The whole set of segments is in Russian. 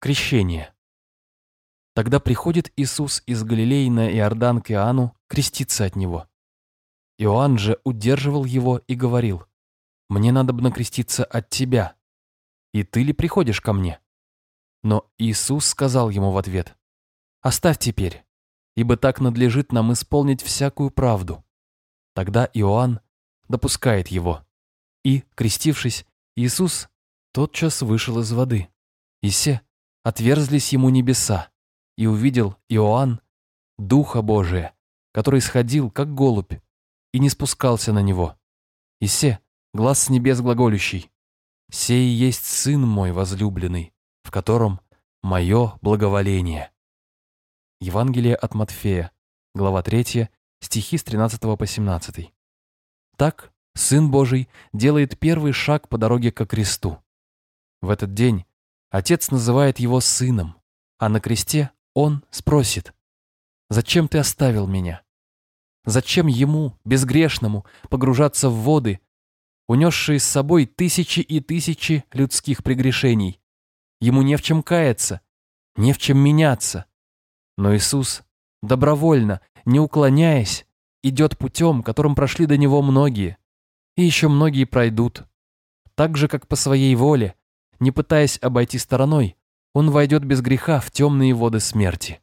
Крещение. Тогда приходит Иисус из Галилеи на Иордан к Иоанну креститься от него. Иоанн же удерживал его и говорил, «Мне надо бы накреститься от тебя, и ты ли приходишь ко мне?» Но Иисус сказал ему в ответ, «Оставь теперь, ибо так надлежит нам исполнить всякую правду». Тогда Иоанн допускает его. И, крестившись, Иисус тотчас вышел из воды. И се, отверзлись ему небеса, и увидел Иоанн Духа Божия, который сходил, как голубь, и не спускался на него. И се, глаз с небес глаголющий, «Сей есть Сын мой возлюбленный, в котором мое благоволение». Евангелие от Матфея, глава 3, стихи с 13 по 17. Так Сын Божий делает первый шаг по дороге ко кресту. В этот день Отец называет его сыном, а на кресте он спросит, «Зачем ты оставил меня?» Зачем ему, безгрешному, погружаться в воды, унесшие с собой тысячи и тысячи людских прегрешений? Ему не в чем каяться, не в чем меняться. Но Иисус добровольно, не уклоняясь, идет путем, которым прошли до него многие, и еще многие пройдут. Так же, как по своей воле, не пытаясь обойти стороной, он войдет без греха в темные воды смерти.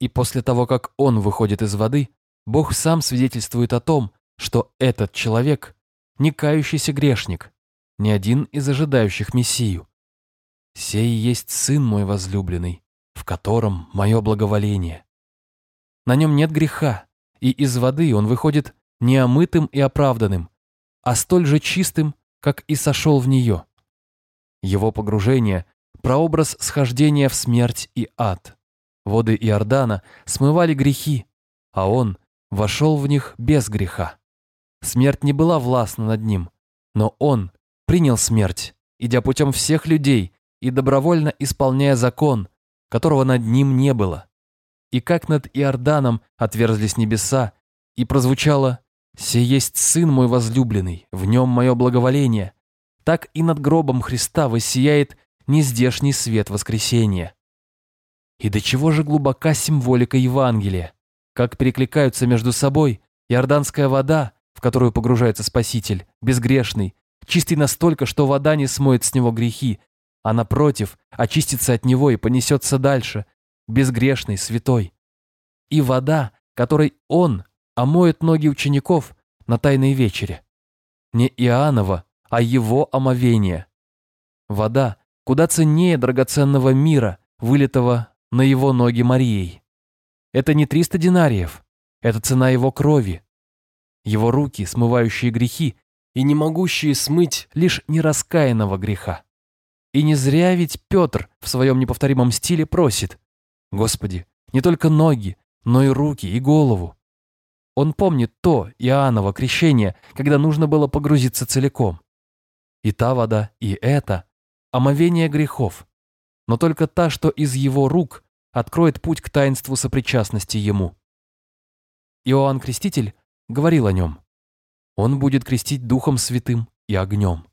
И после того, как он выходит из воды, Бог сам свидетельствует о том, что этот человек – не кающийся грешник, не один из ожидающих Мессию. «Сей есть Сын мой возлюбленный, в котором мое благоволение». На нем нет греха, и из воды он выходит не омытым и оправданным, а столь же чистым, как и сошел в нее. Его погружение – прообраз схождения в смерть и ад. Воды Иордана смывали грехи, а он вошел в них без греха. Смерть не была властна над ним, но он принял смерть, идя путем всех людей и добровольно исполняя закон, которого над ним не было. И как над Иорданом отверзлись небеса, и прозвучало «Се есть Сын мой возлюбленный, в нем мое благоволение», так и над гробом Христа воссияет нездешний свет воскресения. И до чего же глубока символика Евангелия, как перекликаются между собой иорданская вода, в которую погружается Спаситель, безгрешный, чистый настолько, что вода не смоет с него грехи, а напротив, очистится от него и понесется дальше, безгрешный, святой. И вода, которой он омоет ноги учеников на Тайной вечере. Не Иоаннова, а его омовение. Вода куда ценнее драгоценного мира, вылитого на его ноги Марией. Это не 300 динариев, это цена его крови. Его руки, смывающие грехи и не могущие смыть лишь нераскаянного греха. И не зря ведь Петр в своем неповторимом стиле просит, «Господи, не только ноги, но и руки, и голову». Он помнит то Иоанново крещение, когда нужно было погрузиться целиком. И та вода, и эта – омовение грехов, но только та, что из его рук откроет путь к таинству сопричастности ему. Иоанн Креститель говорил о нем. Он будет крестить Духом Святым и огнем.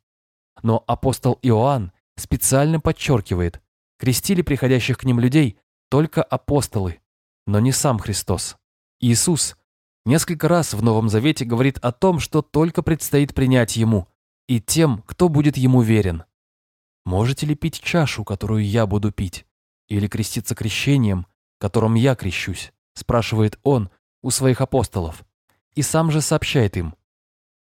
Но апостол Иоанн специально подчеркивает, крестили приходящих к ним людей только апостолы, но не сам Христос. Иисус несколько раз в Новом Завете говорит о том, что только предстоит принять Ему – и тем, кто будет ему верен. Можете ли пить чашу, которую я буду пить, или креститься крещением, которым я крещусь, спрашивает он у своих апостолов, и сам же сообщает им,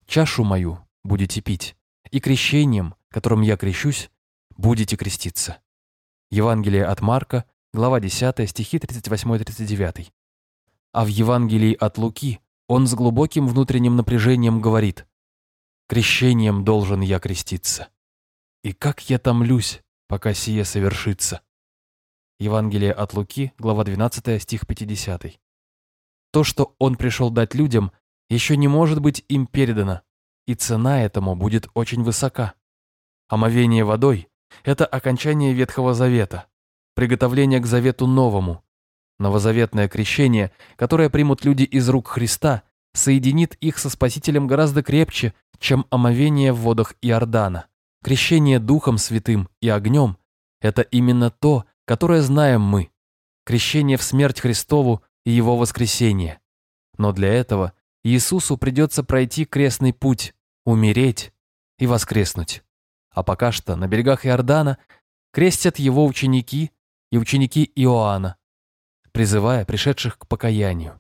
чашу мою будете пить, и крещением, которым я крещусь, будете креститься. Евангелие от Марка, глава 10, стихи 38-39. А в Евангелии от Луки он с глубоким внутренним напряжением говорит крещением должен я креститься. И как я томлюсь, пока сие совершится. Евангелие от Луки, глава 12, стих 50. То, что он пришел дать людям, еще не может быть им передано, и цена этому будет очень высока. Омовение водой – это окончание Ветхого Завета, приготовление к Завету Новому. Новозаветное крещение, которое примут люди из рук Христа, соединит их со Спасителем гораздо крепче, чем омовение в водах Иордана. Крещение Духом Святым и огнем – Это именно то, которое знаем мы. Крещение в смерть Христову и Его воскресение. Но для этого Иисусу придется пройти крестный путь, умереть и воскреснуть. А пока что на берегах Иордана крестят его ученики и ученики Иоанна, призывая пришедших к покаянию.